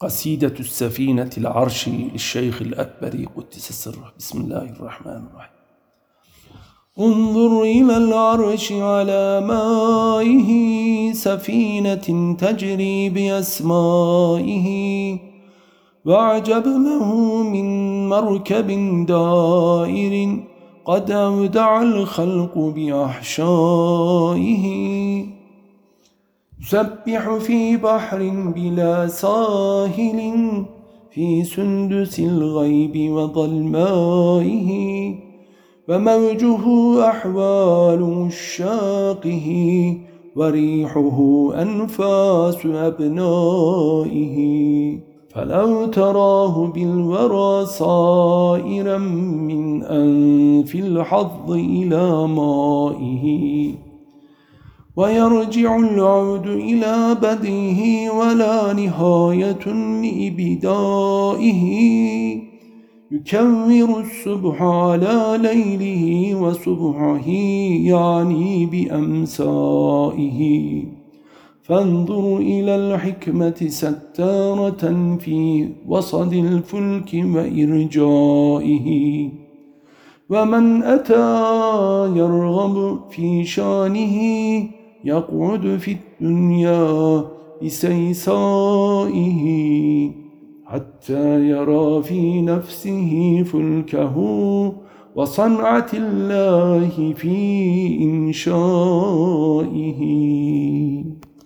قصيدة السفينة العرش للشيخ الأكبر قدس سره بسم الله الرحمن الرحيم. انظر إلى العرش على مائه سفينة تجري بأسمائه. واعجب له من مركب دائر. قد أودع الخلق بأحشائه. يسبح في بحر بلا ساهل في سندس الغيب وظلمائه وموجه أحوال الشاقه وريحه أنفاس أبنائه. فلو تراه بالورى صائرا من أنف الحظ إلى مائه. ويرجع العود إلى بديه ولا نهاية لإبدائه. يكور الصبح على ليله وصبحه يعني بأمسائه. فانظر إلى الحكمة ستارة في وسط الفلك وإرجائه. ومن أتى يرغب في شانه يقعد في الدنيا بسيسائه حتى يرى في نفسه فلكه وصنعة الله في إنشائه.